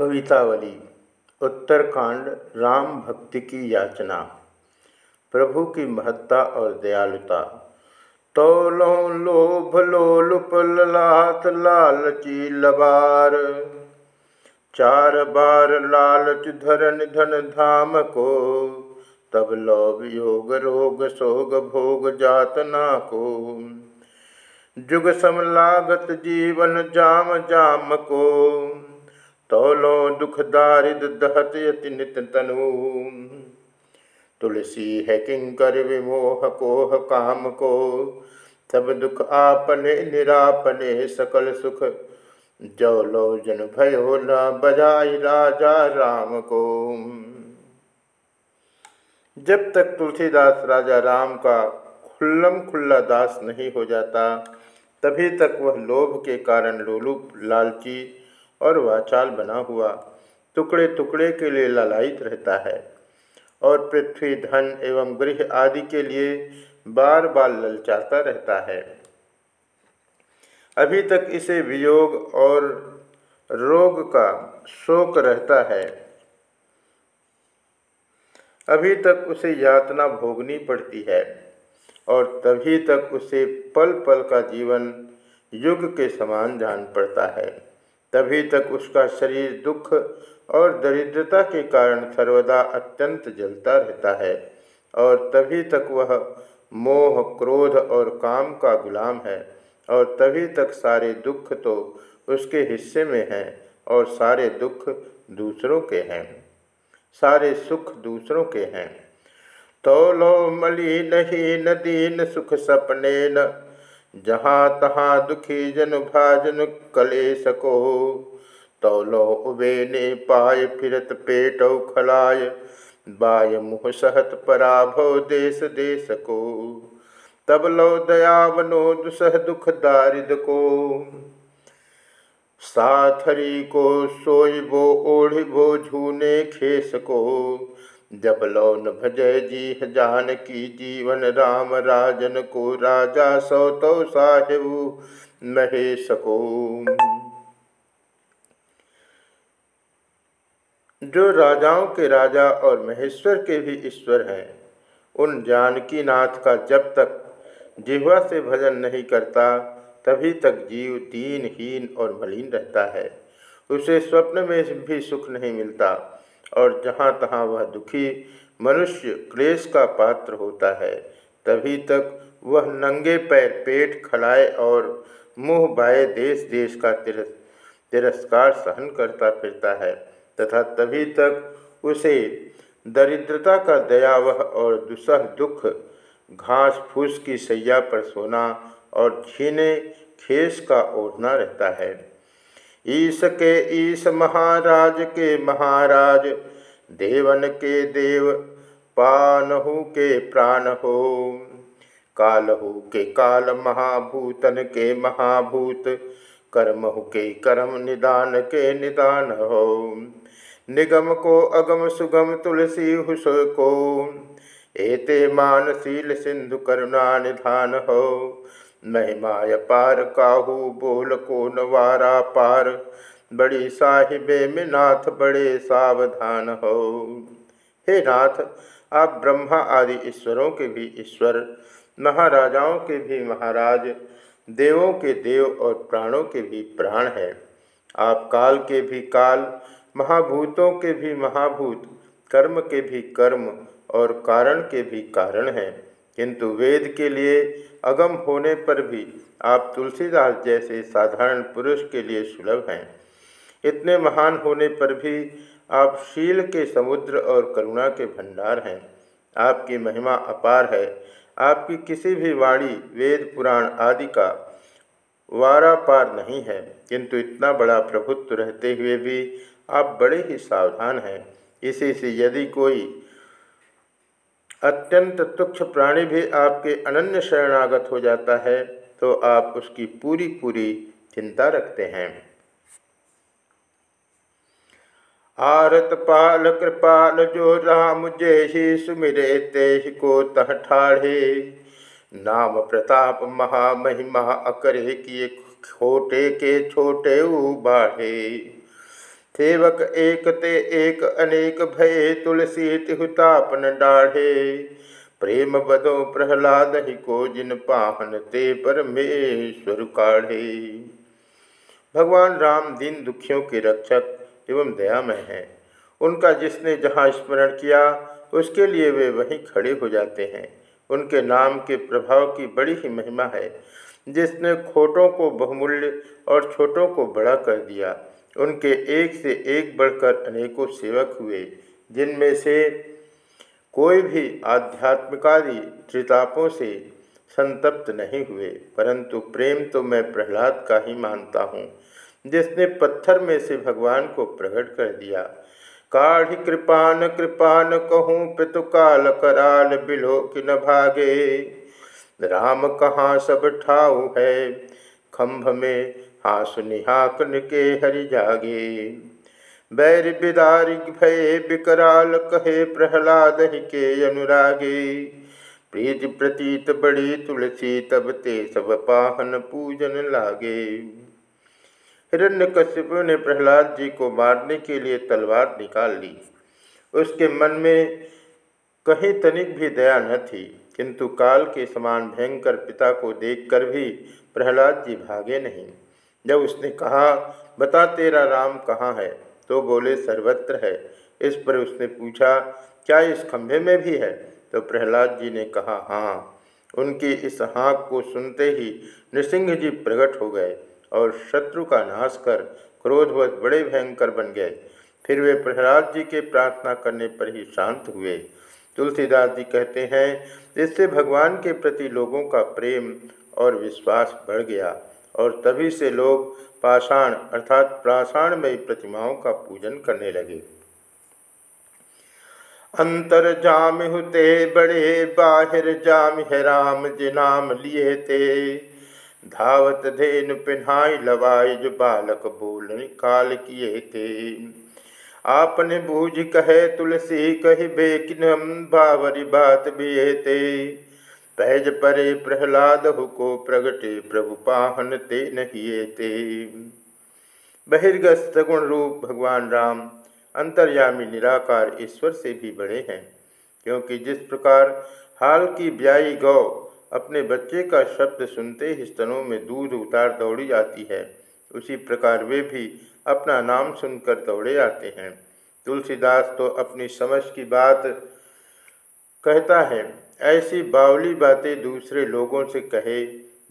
कवितावली, उत्तरकांड, राम भक्ति की याचना, प्रभु की महत्ता और दयालुता। तो लो लोभ लोलुप ललात लालची लबार। चार बार लालच धरन धन धाम को, तब लोभ योग रोग सोग भोग जातना को। जुग समलागत जीवन जाम जाम को। तौलो दुख दारिद दहत यति नित तनु। तुलसी है किंकर विमोह कोह काम को। सब दुख आपने निरापने सकल सुख। जो लो जन भयो न बजाई राजा राम को। जब तक तुलसीदास राजा राम का खुल्लम खुल्ला दास नहीं हो जाता, तभी तक वह लोभ के कारण लोलुप लालची और वाचाल बना हुआ टुकड़े टुकड़े के लिए ललायित रहता है। और पृथ्वी, धन एवं गृह आदि के लिए बार बार ललचाता रहता है। अभी तक इसे वियोग और रोग का शोक रहता है। अभी तक उसे यातना भोगनी पड़ती है और तभी तक उसे पल पल का जीवन युग के समान जान पड़ता है। तभी तक उसका शरीर दुख और दरिद्रता के कारण सर्वदा अत्यंत जलता रहता है, और तभी तक वह मोह, क्रोध और काम का गुलाम है, और तभी तक सारे दुख तो उसके हिस्से में हैं और सारे दुख दूसरों के हैं, सारे सुख दूसरों के हैं। तो लो मली नहीं, नदीन सुख सपने न जहाँ तहाँ दुखी जन भाजन कले सको तौलो उबे ने पाय फिरत पेट खलाय बाय मुह सहत पराभव देश देश को तब लो दयावनो दुसह दुख दारिद को साथरी को सोई बो ओढ़ बो झूने खेस को जब लौन भजय जी जान की जीवन राम राजन को राजा सौ तो साहेब महेश को। जो राजाओं के राजा और महेश्वर के भी ईश्वर हैं, उन जानकी नाथ का जब तक जिह्वा से भजन नहीं करता, तभी तक जीव दीनहीन और मलिन रहता है। उसे स्वप्न में भी सुख नहीं मिलता। और जहाँ तहाँ वह दुखी मनुष्य क्लेश का पात्र होता है, तभी तक वह नंगे पैर पेट खलाए और मुँह बाए देश देश का तिरस, तिरस्कार सहन करता फिरता है, तथा तभी तक उसे दरिद्रता का दयावह और दुसह दुख, घास फूस की सैया पर सोना और छीने खेस का ओढ़ना रहता है। ईश के ईश महाराज के महाराज, देवन के देव, पानहु के प्राण हो कालहु के काल महाभूतन के महाभूत, कर्महु के कर्म निदान के निदान हो। निगम को अगम सुगम तुलसी हुस को, एते मानशील सिंधु करुणा निधान हो। महिमाय पार काहू, बोल को नवारा पार? बड़ी साहिबे में नाथ बड़े सावधान हो। हे नाथ, आप ब्रह्मा आदि ईश्वरों के भी ईश्वर, महाराजाओं के भी महाराज, देवों के देव और प्राणों के भी प्राण हैं। आप काल के भी काल, महाभूतों के भी महाभूत, कर्म के भी कर्म और कारण के भी कारण हैं। किंतु वेद के लिए अगम होने पर भी आप तुलसीदास जैसे साधारण पुरुष के लिए सुलभ हैं। इतने महान होने पर भी आप शील के समुद्र और करुणा के भंडार हैं। आपकी महिमा अपार है। आपकी किसी भी वाणी, वेद, पुराण आदि का वारा पार नहीं है। किंतु इतना बड़ा प्रभुत्व रहते हुए भी आप बड़े ही सावधान हैं। इसी से यदि कोई अत्यंत तुक्ष प्राणी भी आपके अनन्य शरणागत हो जाता है तो आप उसकी पूरी पूरी चिंता रखते हैं। आरत पाल, कृपाल, जो राम जय सुमिरे ते को तह ठाढ़े। नाम प्रताप महामहिमा अकरे किए छोटे के छोटे बाढ़े। सेवक एक ते एक, अनेक भय तुलसी तिहुतापन डाढ़े। प्रेम बदो प्रहलाद ही को जिन पाहन ते परमेश्वर काढ़े। भगवान राम दीन दुखियों के रक्षक एवं दयामय हैं। उनका जिसने जहाँ स्मरण किया, उसके लिए वे वहीं खड़े हो जाते हैं। उनके नाम के प्रभाव की बड़ी ही महिमा है, जिसने खोटों को बहुमूल्य और छोटों को बड़ा कर दिया। उनके एक से एक बढ़कर अनेकों सेवक हुए, जिनमें से कोई भी आध्यात्मिकादि त्रितापों से संतप्त नहीं हुए, परंतु प्रेम तो मैं प्रहलाद का ही मानता हूँ, जिसने पत्थर में से भगवान को प्रकट कर दिया। काढ़ कृपान कृपान कहूँ, पितु काल कराल बिलो कि न भागे। राम कहाँ सब ठाऊ है खम्भ में हाँ निहाकन के हरि जागे। बैर बिदारि भय बिकराल कहे प्रहलाद के अनुरागे। प्रीत प्रतीत बड़ी तुलसी तब ते सब पाहन पूजन लागे। हिरण्य कश्यप ने प्रहलाद जी को मारने के लिए तलवार निकाल ली। उसके मन में कहीं तनिक भी दया न थी, किंतु काल के समान भयंकर पिता को देखकर भी प्रहलाद जी भागे नहीं। जब उसने कहा, बता तेरा राम कहाँ है? तो बोले, सर्वत्र है। इस पर उसने पूछा, क्या इस खंभे में भी है? तो प्रहलाद जी ने कहा हाँ। उनकी इस हाँक को सुनते ही नृसिंह जी प्रकट हो गए और शत्रु का नाश कर क्रोधवत बड़े भयंकर बन गए। फिर वे प्रहलाद जी के प्रार्थना करने पर ही शांत हुए। तुलसीदास जी कहते हैं, इससे भगवान के प्रति लोगों का प्रेम और विश्वास बढ़ गया। और तभी से लोग पाषाण अर्थात प्राषाणमयी प्रतिमाओं का पूजन करने लगे। अंतर जाम हुते, बड़े बाहिर जाम है, राम जिनाम लिए ते धावत धेनु पिन्हाई लवाई, जो बालक बोल काल किए थे। आपने बूझ कहे, तुलसी कही बेकिन बावरी बात भी ते पैज परे प्रहलाद को प्रगटे प्रभु पाहन ते नहिए ते बहिर्गत सगुण रूप भगवान राम, अंतर्यामी निराकार ईश्वर से भी बड़े हैं, क्योंकि जिस प्रकार हाल की ब्याई गौ अपने बच्चे का शब्द सुनते ही स्तनों में दूध उतार दौड़ी जाती है, उसी प्रकार वे भी अपना नाम सुनकर दौड़े आते हैं। तुलसीदास तो अपनी समझ की बात कहता है ऐसी बावली बातें दूसरे लोगों से कहे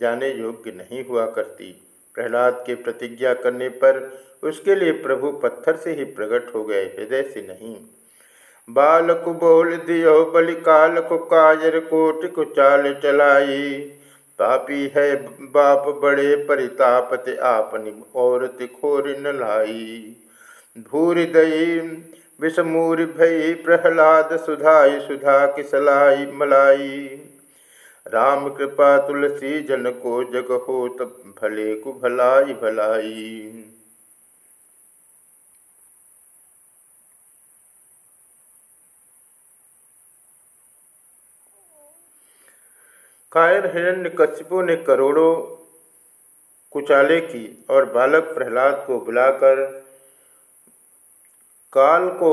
जाने योग्य नहीं हुआ करती। प्रहलाद के प्रतिज्ञा करने पर उसके लिए प्रभु पत्थर से ही प्रकट हो गए, हृदय से नहीं। बालक बोल दियो, बलिकाल को काजर कोट को चाल चलाई। पापी है बाप बड़े परितापत, आपनि औरत खोर न लाई। भूर दई विषमूर भई प्रहलाद सुधाई सुधा किसलाई मलाई? राम कृपा तुलसी जन को जग हो तब भले को भलाई भलाई। कायर हिरण्य कश्यपु ने करोड़ों कुचाले की और बालक प्रहलाद को बुलाकर काल को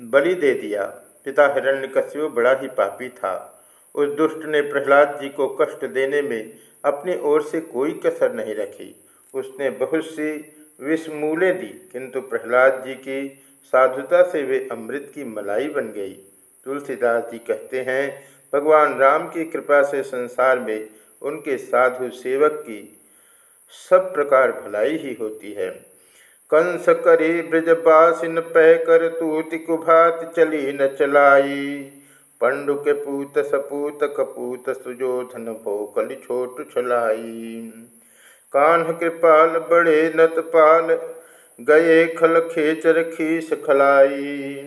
बलि दे दिया। पिता हिरण्यकश्यप बड़ा ही पापी था। उस दुष्ट ने प्रहलाद जी को कष्ट देने में अपनी ओर से कोई कसर नहीं रखी। उसने बहुत सी विषमूलें दी, किंतु प्रहलाद जी की साधुता से वे अमृत की मलाई बन गई। तुलसीदास जी कहते हैं, भगवान राम की कृपा से संसार में उनके साधु सेवक की सब प्रकार भलाई ही होती है। कंस करी ब्रजबासिन पह कर तूति कुभात चली न चलाई। पंडु के पूत सपूत कपूत सुजोधन भोकल छोट छलाई। कान कृपाल बड़े नतपाल गए खल खेचर खीस खलाई।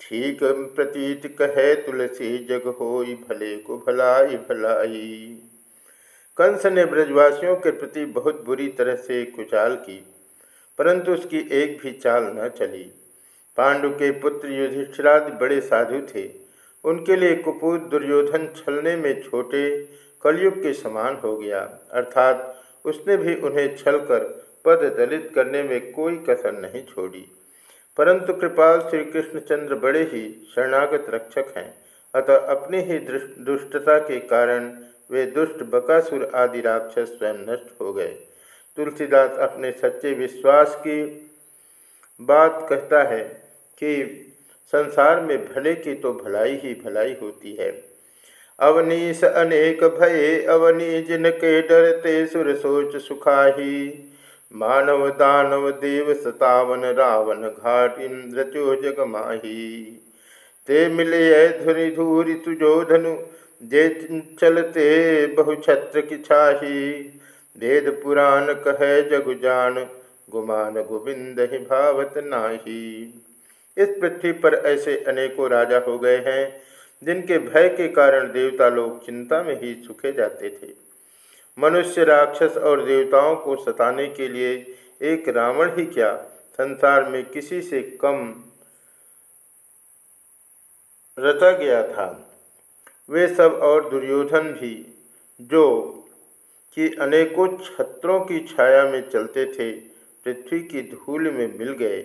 ठीक प्रतीत कहे तुलसी, जग होई भले को भलाई भलाई। कंस ने ब्रजवासियों के प्रति बहुत बुरी तरह से कुचाल की। परंतु उसकी एक भी चाल न चली। पांडु के पुत्र युधिष्ठिरादि बड़े साधु थे। उनके लिए कुपूत दुर्योधन छलने में छोटे कलयुग के समान हो गया। अर्थात उसने भी उन्हें छलकर पद दलित करने में कोई कसर नहीं छोड़ी। परंतु कृपाल श्री कृष्णचंद्र बड़े ही शरणागत रक्षक हैं। अतः अपनी ही दुष्टता के कारण वे दुष्ट बकासुर आदि राक्षस स्वयं नष्ट हो गए। तुलसीदास अपने सच्चे विश्वास की बात कहता है कि संसार में भले की तो भलाई ही भलाई होती है। अवनीश अनेक भये अवनी जिनके डरते सुर सोच सुखाही। मानव दानव देव सतावन रावण घाट इंद्र चो जग माही ते मिले धुरी धूरी तुझो धनु, जे चलते बहुछत्र की छाही। वेद पुराण कह जगु जान, गुमान गोविंद ही भावत नाही। इस पृथ्वी पर ऐसे अनेकों राजा हो गए हैं, जिनके भय के कारण देवता लोग चिंता में ही सुखे जाते थे। मनुष्य राक्षस और देवताओं को सताने के लिए एक रावण ही क्या, संसार में किसी से कम रचा गया था। वे सब और दुर्योधन भी, जो कि अनेकों छत्रों की छाया में चलते थे, पृथ्वी की धूल में मिल गए।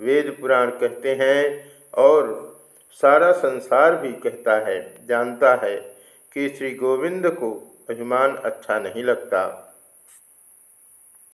वेद पुराण कहते हैं और सारा संसार भी कहता है, जानता है कि श्री गोविंद को अभिमान अच्छा नहीं लगता।